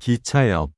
기차역